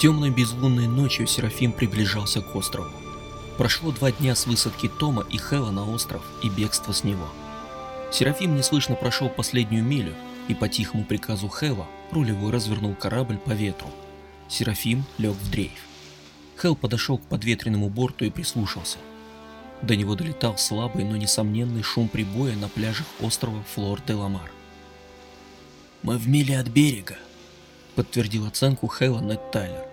Темной безлунной ночью Серафим приближался к острову. Прошло два дня с высадки Тома и Хэла на остров и бегства с него. Серафим неслышно прошел последнюю милю и по тихому приказу Хэла рулевой развернул корабль по ветру. Серафим лег в дрейф. Хэл подошел к подветренному борту и прислушался. До него долетал слабый, но несомненный шум прибоя на пляжах острова Флор-де-Ламар. «Мы в миле от берега», — подтвердил оценку Хэла Нед Тайлер.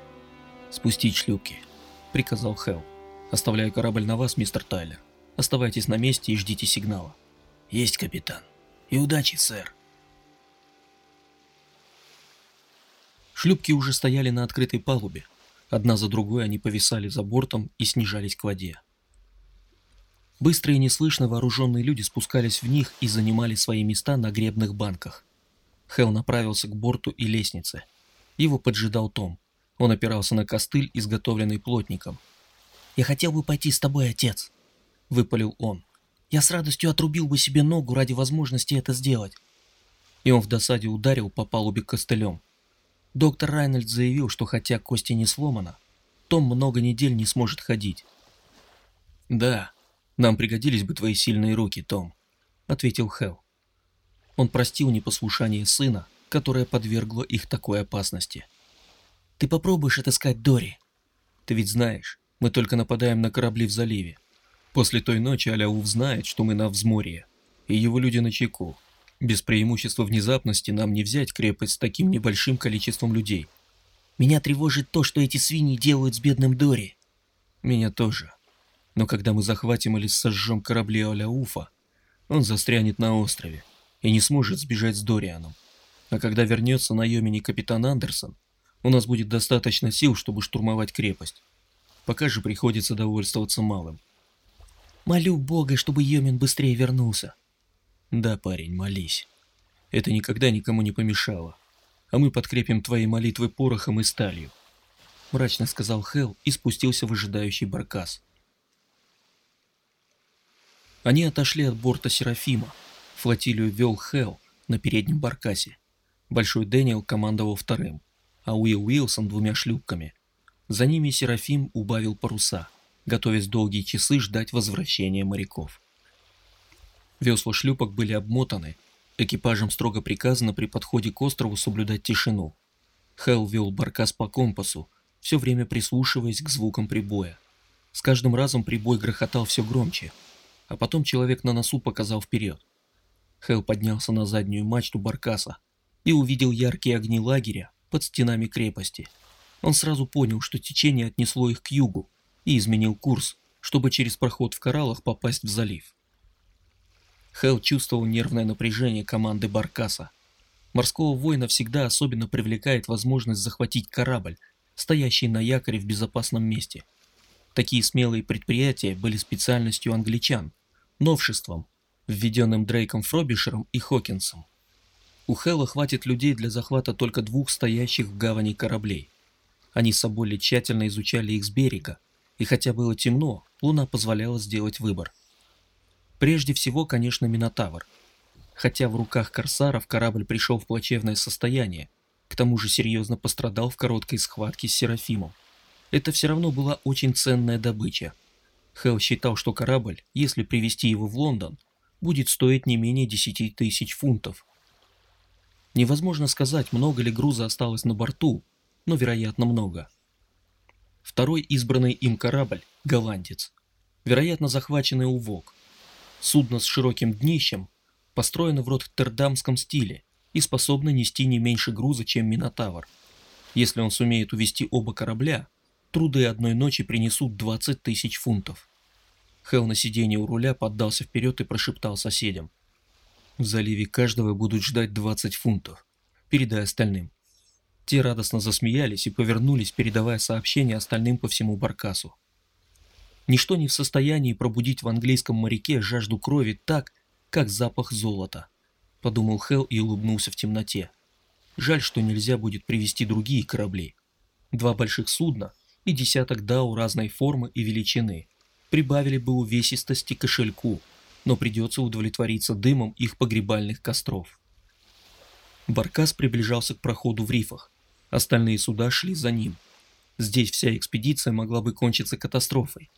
«Спустить шлюпки», — приказал Хэл. «Оставляю корабль на вас, мистер Тайлер. Оставайтесь на месте и ждите сигнала». «Есть, капитан. И удачи, сэр». Шлюпки уже стояли на открытой палубе. Одна за другой они повисали за бортом и снижались к воде. Быстро и неслышно вооруженные люди спускались в них и занимали свои места на гребных банках. Хелл направился к борту и лестнице. Его поджидал Том. Он опирался на костыль, изготовленный плотником. «Я хотел бы пойти с тобой, отец», — выпалил он. «Я с радостью отрубил бы себе ногу ради возможности это сделать». И он в досаде ударил по палубе костылем. Доктор Райнольд заявил, что хотя кости не сломана, том много недель не сможет ходить. «Да, нам пригодились бы твои сильные руки, Том», — ответил Хелл. Он простил непослушание сына, которое подвергло их такой опасности. «Ты попробуешь отыскать Дори?» «Ты ведь знаешь, мы только нападаем на корабли в заливе. После той ночи Аляув знает, что мы на взморье, и его люди на чеку. Без преимущества внезапности нам не взять крепость с таким небольшим количеством людей. Меня тревожит то, что эти свиньи делают с бедным Дори. Меня тоже. Но когда мы захватим или сожжем корабли Аляуфа, он застрянет на острове и не сможет сбежать с Дорианом. А когда вернется на Йомине капитан Андерсон, у нас будет достаточно сил, чтобы штурмовать крепость. Пока же приходится довольствоваться малым. Молю Бога, чтобы Йомин быстрее вернулся. Да, парень, молись. Это никогда никому не помешало. А мы подкрепим твои молитвы порохом и сталью. Мрачно сказал Хел и спустился в ожидающий баркас. Они отошли от борта Серафима, Флотилию вел Хелл на переднем баркасе. Большой Дэниел командовал вторым, а Уилл Уилсон двумя шлюпками. За ними Серафим убавил паруса, готовясь долгие часы ждать возвращения моряков. Весла шлюпок были обмотаны, экипажам строго приказано при подходе к острову соблюдать тишину. Хелл вел баркас по компасу, все время прислушиваясь к звукам прибоя. С каждым разом прибой грохотал все громче, а потом человек на носу показал вперед. Хэл поднялся на заднюю мачту баркаса и увидел яркие огни лагеря под стенами крепости. Он сразу понял, что течение отнесло их к югу и изменил курс, чтобы через проход в кораллах попасть в залив. Хэл чувствовал нервное напряжение команды Баркаса. Морского воина всегда особенно привлекает возможность захватить корабль, стоящий на якоре в безопасном месте. Такие смелые предприятия были специальностью англичан, новшеством, введенным Дрейком Фробишером и Хокинсом. У Хэлла хватит людей для захвата только двух стоящих в гавани кораблей. Они с собой тщательно изучали их с берега, и хотя было темно, луна позволяла сделать выбор. Прежде всего, конечно, Минотавр. Хотя в руках корсаров корабль пришел в плачевное состояние, к тому же серьезно пострадал в короткой схватке с Серафимом. Это все равно была очень ценная добыча. Хелл считал, что корабль, если привезти его в Лондон, будет стоить не менее 10 тысяч фунтов. Невозможно сказать, много ли груза осталось на борту, но вероятно много. Второй избранный им корабль – голландец. Вероятно, захваченный увок. Судно с широким днищем построено в роттердамском стиле и способно нести не меньше груза, чем Минотавр. Если он сумеет увести оба корабля, труды одной ночи принесут 20 тысяч фунтов. Хелл на сиденье у руля поддался вперед и прошептал соседям. В заливе каждого будут ждать 20 фунтов. Передай остальным. Те радостно засмеялись и повернулись, передавая сообщение остальным по всему баркасу. Ничто не в состоянии пробудить в английском моряке жажду крови так, как запах золота, подумал Хелл и улыбнулся в темноте. Жаль, что нельзя будет привести другие корабли. Два больших судна и десяток дау разной формы и величины – прибавили бы увесистости кошельку, но придется удовлетвориться дымом их погребальных костров. Баркас приближался к проходу в рифах, остальные суда шли за ним. Здесь вся экспедиция могла бы кончиться катастрофой.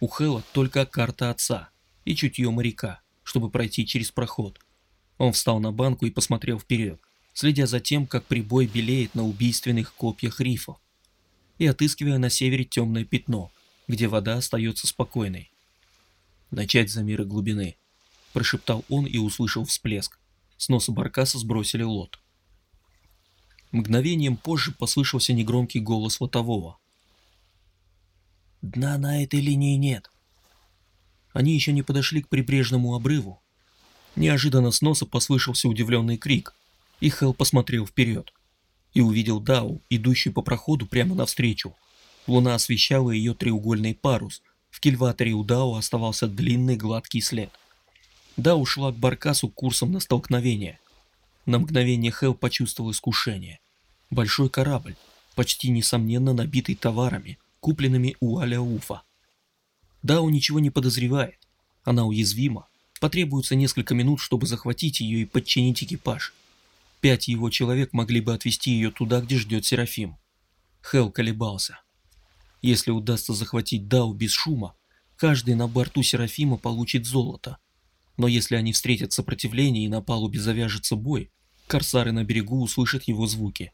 У Хэла только карта отца и чутье моряка, чтобы пройти через проход. Он встал на банку и посмотрел вперед, следя за тем, как прибой белеет на убийственных копьях рифов и отыскивая на севере темное пятно, где вода остается спокойной. «Начать замеры глубины», – прошептал он и услышал всплеск. С носа баркаса сбросили лот. Мгновением позже послышался негромкий голос лотового. «Дна на этой линии нет». Они еще не подошли к прибрежному обрыву. Неожиданно с носа послышался удивленный крик, и Хелл посмотрел вперед и увидел Дау, идущую по проходу прямо навстречу. Луна освещала ее треугольный парус. В кильваторе у Дау оставался длинный гладкий след. Дау шла к Баркасу курсом на столкновение. На мгновение Хел почувствовал искушение. Большой корабль, почти несомненно набитый товарами, купленными у Аля-Уфа. Дау ничего не подозревает. Она уязвима. Потребуется несколько минут, чтобы захватить ее и подчинить экипаж. Пять его человек могли бы отвезти ее туда, где ждет Серафим. Хел колебался. Если удастся захватить Дау без шума, каждый на борту Серафима получит золото. Но если они встретят сопротивление и на палубе завяжется бой, корсары на берегу услышат его звуки.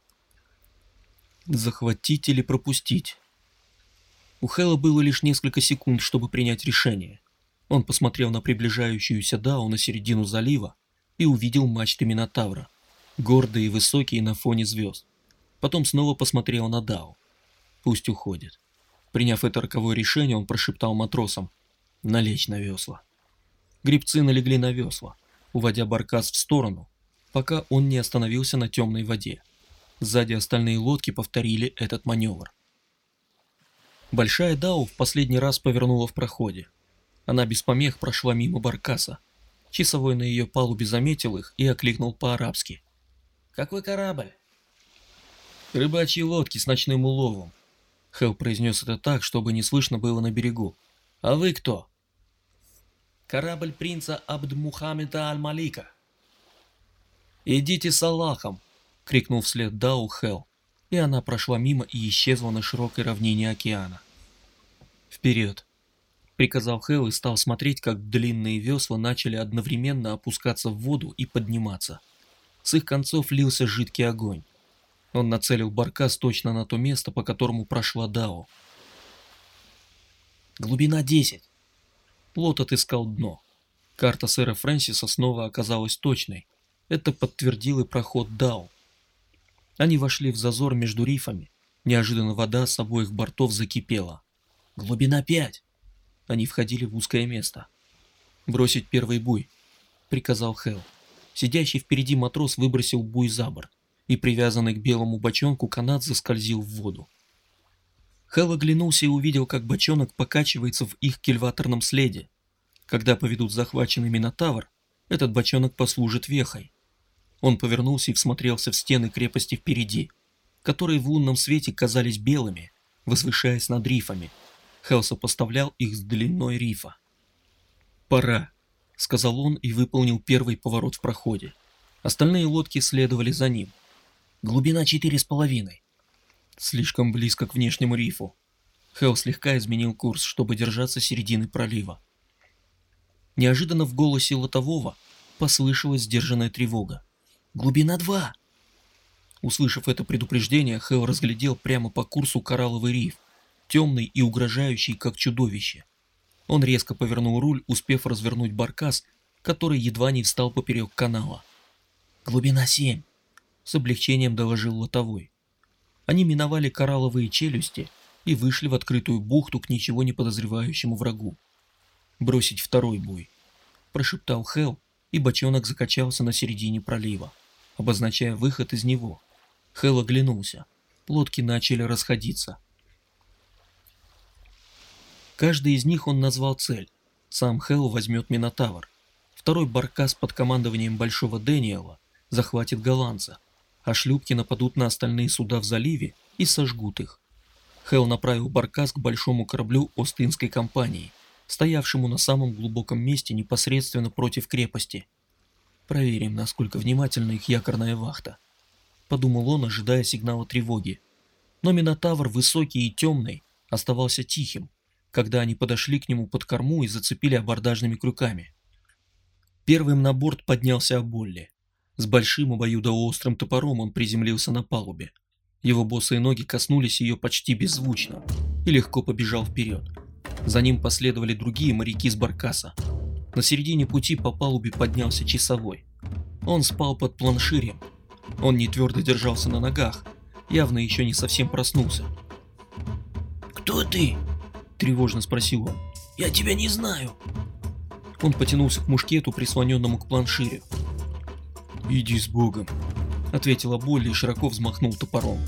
Захватить или пропустить? У Хэла было лишь несколько секунд, чтобы принять решение. Он посмотрел на приближающуюся Дау на середину залива и увидел мачты Минотавра гордые и высокие на фоне звезд. Потом снова посмотрел на Дау. Пусть уходит. Приняв это роковое решение, он прошептал матросам «Налечь на весла». Грибцы налегли на весла, уводя баркас в сторону, пока он не остановился на темной воде. Сзади остальные лодки повторили этот маневр. Большая Дау в последний раз повернула в проходе. Она без помех прошла мимо баркаса. Часовой на ее палубе заметил их и окликнул по-арабски. Какой корабль? Рыбачьи лодки с ночным уловом. Хелл произнес это так, чтобы не слышно было на берегу. А вы кто? Корабль принца Абд-Мухаммеда Аль-Малика. Идите с Аллахом, крикнул вслед Дау Хелл, и она прошла мимо и исчезла на широкой равнине океана. Вперед! приказал Хелл и стал смотреть, как длинные весла начали одновременно опускаться в воду и подниматься. С их концов лился жидкий огонь. Он нацелил баркас точно на то место, по которому прошла Дао. Глубина 10. Плот отыскал дно. Карта сэра Фрэнсиса снова оказалась точной. Это подтвердил и проход Дао. Они вошли в зазор между рифами. Неожиданно вода с обоих бортов закипела. Глубина 5. Они входили в узкое место. «Бросить первый буй», — приказал Хелл. Сидящий впереди матрос выбросил буй за борт, и привязанный к белому бочонку канат заскользил в воду. Хелл оглянулся и увидел, как бочонок покачивается в их кильваторном следе. Когда поведут захваченный Минотавр, этот бочонок послужит вехой. Он повернулся и всмотрелся в стены крепости впереди, которые в лунном свете казались белыми, возвышаясь над рифами. Хелл сопоставлял их с длиной рифа. «Пора», — сказал он и выполнил первый поворот в проходе. Остальные лодки следовали за ним. Глубина четыре с половиной. Слишком близко к внешнему рифу. Хелл слегка изменил курс, чтобы держаться середины пролива. Неожиданно в голосе Лотового послышалась сдержанная тревога. «Глубина два!» Услышав это предупреждение, Хелл разглядел прямо по курсу коралловый риф, темный и угрожающий, как чудовище. Он резко повернул руль, успев развернуть баркас, который едва не встал поперек канала. «Глубина семь», — с облегчением доложил лотовой. Они миновали коралловые челюсти и вышли в открытую бухту к ничего не подозревающему врагу. «Бросить второй бой», — прошептал Хел, и бочонок закачался на середине пролива, обозначая выход из него. Хел оглянулся. Лодки начали расходиться. Каждый из них он назвал цель. Сам Хелл возьмет Минотавр. Второй баркас под командованием Большого Дэниела захватит голландца, а шлюпки нападут на остальные суда в заливе и сожгут их. Хелл направил баркас к большому кораблю Остинской компании, стоявшему на самом глубоком месте непосредственно против крепости. Проверим, насколько внимательна их якорная вахта. Подумал он, ожидая сигнала тревоги. Но Минотавр, высокий и темный, оставался тихим, когда они подошли к нему под корму и зацепили абордажными крюками. Первым на борт поднялся Аболли. С большим обоюдоострым топором он приземлился на палубе. Его босые ноги коснулись ее почти беззвучно и легко побежал вперед. За ним последовали другие моряки с баркаса. На середине пути по палубе поднялся часовой. Он спал под планширем. Он не твердо держался на ногах, явно еще не совсем проснулся. «Кто ты?» – тревожно спросил он. «Я тебя не знаю». Он потянулся к мушкету, прислоненному к планшире. «Иди с Богом», — ответила Болли и широко взмахнул топором.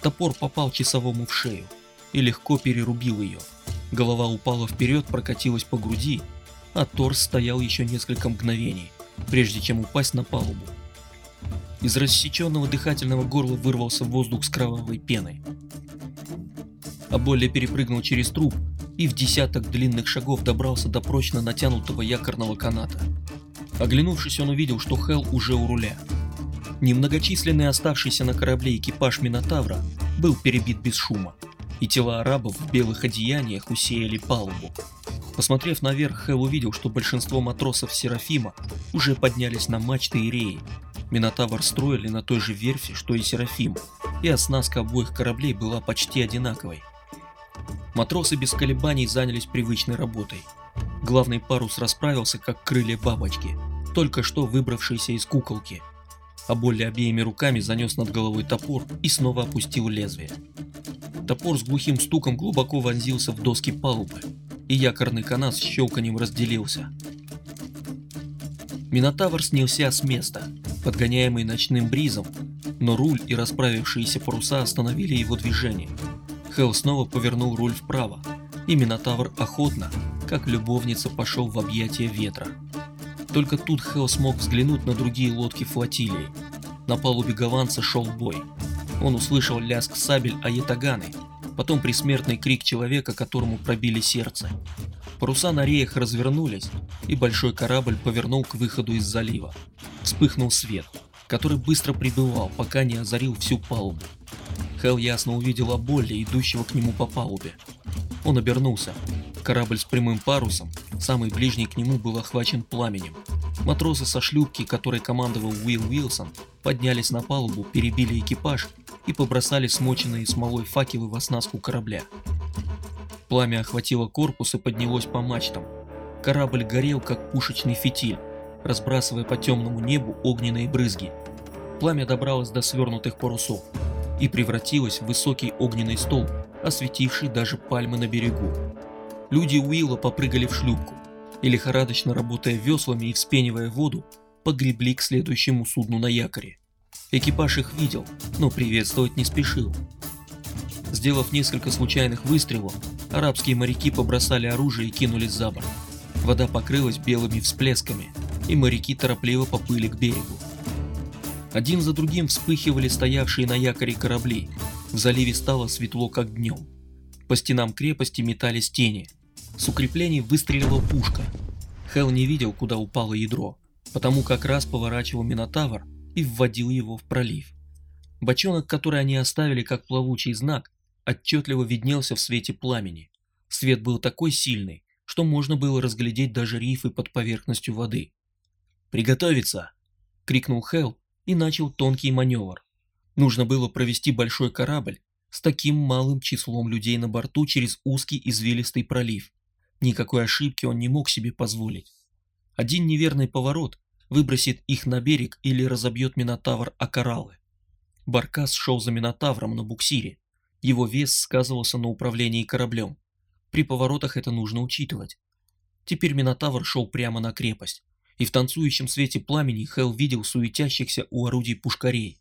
Топор попал часовому в шею и легко перерубил ее. Голова упала вперед, прокатилась по груди, а торс стоял еще несколько мгновений, прежде чем упасть на палубу. Из рассеченного дыхательного горла вырвался воздух с кровавой пеной. А Болли перепрыгнул через труп и в десяток длинных шагов добрался до прочно натянутого якорного каната. Оглянувшись, он увидел, что Хел уже у руля. Немногочисленный оставшийся на корабле экипаж Минотавра был перебит без шума, и тела арабов в белых одеяниях усеяли палубу. Посмотрев наверх, Хел увидел, что большинство матросов Серафима уже поднялись на мачты и реи. Минотавр строили на той же верфи, что и Серафим, и оснастка обоих кораблей была почти одинаковой. Матросы без колебаний занялись привычной работой. Главный парус расправился, как крылья бабочки, только что выбравшиеся из куколки. А более обеими руками занес над головой топор и снова опустил лезвие. Топор с глухим стуком глубоко вонзился в доски палубы, и якорный канат с щелканием разделился. Минотавр снялся с места, подгоняемый ночным бризом, но руль и расправившиеся паруса остановили его движение. Хелл снова повернул руль вправо, и Минотавр охотно, как любовница, пошел в объятия ветра. Только тут Хелл смог взглянуть на другие лодки флотилии. На палубе Гаванца шел бой. Он услышал лязг сабель Аятаганы, потом присмертный крик человека, которому пробили сердце. Паруса на реях развернулись, и большой корабль повернул к выходу из залива. Вспыхнул свет, который быстро прибывал, пока не озарил всю палубу. Хелл ясно увидел Аболли, идущего к нему по палубе. Он обернулся. Корабль с прямым парусом, самый ближний к нему, был охвачен пламенем. Матросы со шлюпки, которой командовал Уилл Уилсон, поднялись на палубу, перебили экипаж и побросали смоченные смолой факелы в оснастку корабля. Пламя охватило корпус и поднялось по мачтам. Корабль горел, как пушечный фитиль, разбрасывая по темному небу огненные брызги. Пламя добралось до свернутых парусов и превратилась в высокий огненный столб, осветивший даже пальмы на берегу. Люди Уилла попрыгали в шлюпку и, лихорадочно работая веслами и вспенивая воду, погребли к следующему судну на якоре. Экипаж их видел, но приветствовать не спешил. Сделав несколько случайных выстрелов, арабские моряки побросали оружие и кинулись за борт. Вода покрылась белыми всплесками, и моряки торопливо поплыли к берегу. Один за другим вспыхивали стоявшие на якоре корабли. В заливе стало светло, как днем. По стенам крепости метались тени. С укреплений выстрелила пушка. Хел не видел, куда упало ядро, потому как раз поворачивал Минотавр и вводил его в пролив. Бочонок, который они оставили как плавучий знак, отчетливо виднелся в свете пламени. Свет был такой сильный, что можно было разглядеть даже рифы под поверхностью воды. «Приготовиться!» — крикнул Хел и начал тонкий маневр. Нужно было провести большой корабль с таким малым числом людей на борту через узкий извилистый пролив. Никакой ошибки он не мог себе позволить. Один неверный поворот выбросит их на берег или разобьет Минотавр о кораллы. Баркас шел за Минотавром на буксире. Его вес сказывался на управлении кораблем. При поворотах это нужно учитывать. Теперь Минотавр шел прямо на крепость и в танцующем свете пламени Хел видел суетящихся у орудий пушкарей.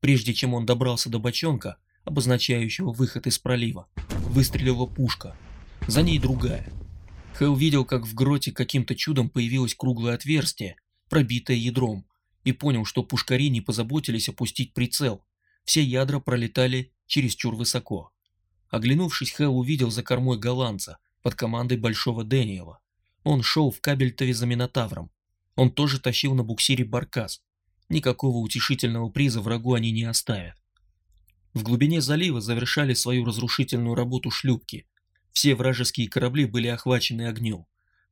Прежде чем он добрался до бочонка, обозначающего выход из пролива, выстрелила пушка. За ней другая. Хел видел, как в гроте каким-то чудом появилось круглое отверстие, пробитое ядром, и понял, что пушкари не позаботились опустить прицел. Все ядра пролетали чересчур высоко. Оглянувшись, Хел увидел за кормой голландца под командой Большого Дэниела. Он шел в кабельтове за Минотавром, он тоже тащил на буксире баркас. Никакого утешительного приза врагу они не оставят. В глубине залива завершали свою разрушительную работу шлюпки. Все вражеские корабли были охвачены огнем.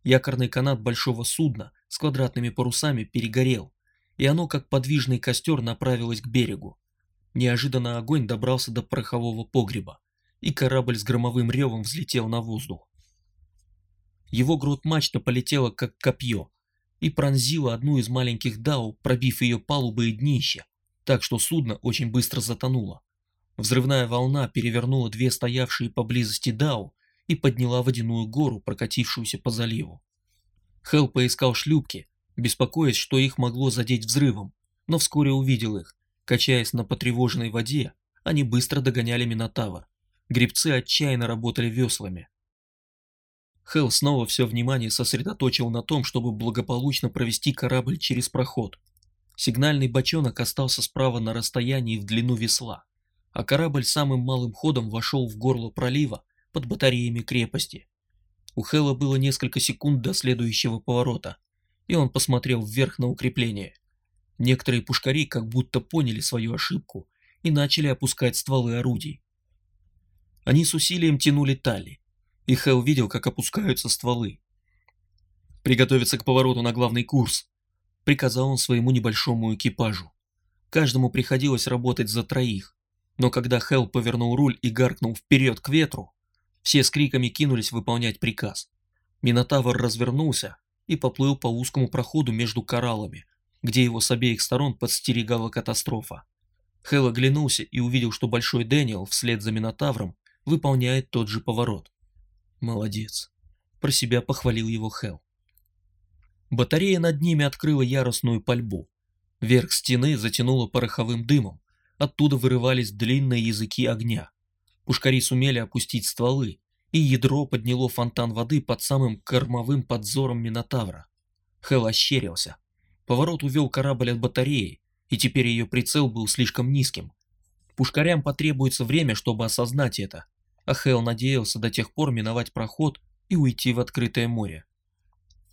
Якорный канат большого судна с квадратными парусами перегорел, и оно, как подвижный костер, направилось к берегу. Неожиданно огонь добрался до порохового погреба, и корабль с громовым ревом взлетел на воздух. Его грот-мачта полетела как копье и пронзила одну из маленьких дау, пробив ее палубы и днище, так что судно очень быстро затонуло. Взрывная волна перевернула две стоявшие поблизости дау и подняла водяную гору, прокатившуюся по заливу. Хелл поискал шлюпки, беспокоясь, что их могло задеть взрывом, но вскоре увидел их. Качаясь на потревоженной воде, они быстро догоняли Минотавр. Гребцы отчаянно работали веслами. Хелл снова все внимание сосредоточил на том, чтобы благополучно провести корабль через проход. Сигнальный бочонок остался справа на расстоянии в длину весла, а корабль самым малым ходом вошел в горло пролива под батареями крепости. У Хэлла было несколько секунд до следующего поворота, и он посмотрел вверх на укрепление. Некоторые пушкари как будто поняли свою ошибку и начали опускать стволы орудий. Они с усилием тянули тали, и Хелл видел, как опускаются стволы. «Приготовиться к повороту на главный курс», — приказал он своему небольшому экипажу. Каждому приходилось работать за троих, но когда Хелл повернул руль и гаркнул вперед к ветру, все с криками кинулись выполнять приказ. Минотавр развернулся и поплыл по узкому проходу между кораллами, где его с обеих сторон подстерегала катастрофа. Хелл оглянулся и увидел, что Большой Дэниел вслед за Минотавром выполняет тот же поворот. Молодец. Про себя похвалил его Хелл. Батарея над ними открыла яростную пальбу. Верх стены затянуло пороховым дымом. Оттуда вырывались длинные языки огня. Пушкари сумели опустить стволы, и ядро подняло фонтан воды под самым кормовым подзором Минотавра. Хелл ощерился. Поворот увел корабль от батареи, и теперь ее прицел был слишком низким. Пушкарям потребуется время, чтобы осознать это, а Хелл надеялся до тех пор миновать проход и уйти в открытое море.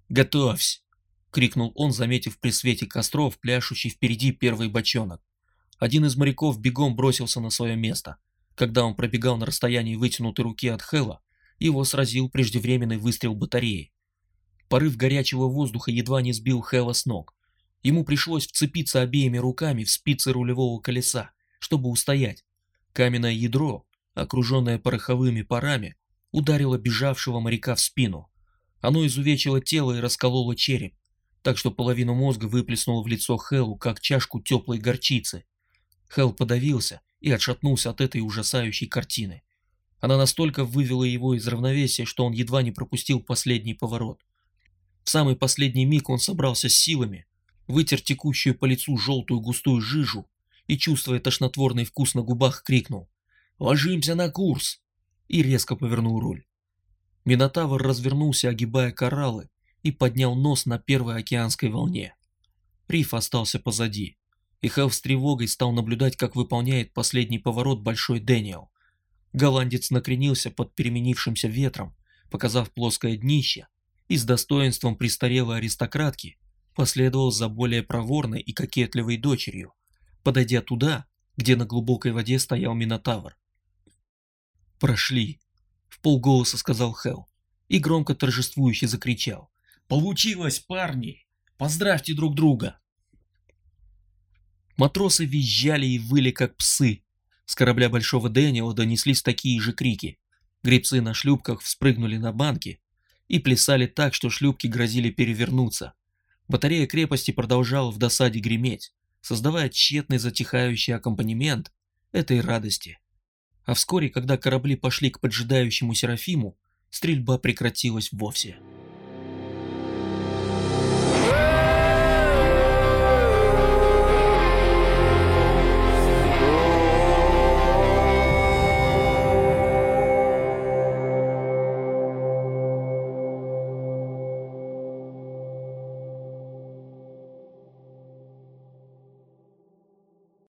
«Готовься!» — крикнул он, заметив при свете костров пляшущий впереди первый бочонок. Один из моряков бегом бросился на свое место. Когда он пробегал на расстоянии вытянутой руки от Хэлла, его сразил преждевременный выстрел батареи. Порыв горячего воздуха едва не сбил Хэлла с ног. Ему пришлось вцепиться обеими руками в спицы рулевого колеса, чтобы устоять. Каменное ядро, окруженное пороховыми парами, ударило бежавшего моряка в спину. Оно изувечило тело и раскололо череп, так что половину мозга выплеснуло в лицо Хэллу, как чашку теплой горчицы. Хелл подавился и отшатнулся от этой ужасающей картины. Она настолько вывела его из равновесия, что он едва не пропустил последний поворот. В самый последний миг он собрался с силами, вытер текущую по лицу желтую густую жижу и, чувствуя тошнотворный вкус на губах, крикнул «Ложимся на курс!» и резко повернул руль. Минотавр развернулся, огибая кораллы, и поднял нос на первой океанской волне. Риф остался позади, и Хелл с тревогой стал наблюдать, как выполняет последний поворот Большой Дэниел. Голландец накренился под переменившимся ветром, показав плоское днище, и с достоинством престарелой аристократки последовал за более проворной и кокетливой дочерью, подойдя туда, где на глубокой воде стоял Минотавр. «Прошли», — в полголоса сказал Хелл и громко торжествующе закричал. «Получилось, парни! Поздравьте друг друга!» Матросы визжали и выли, как псы, с корабля Большого Дэниела донеслись такие же крики. Гребцы на шлюпках вспрыгнули на банки и плясали так, что шлюпки грозили перевернуться. Батарея крепости продолжала в досаде греметь, создавая тщетный затихающий аккомпанемент этой радости. А вскоре, когда корабли пошли к поджидающему Серафиму, стрельба прекратилась вовсе.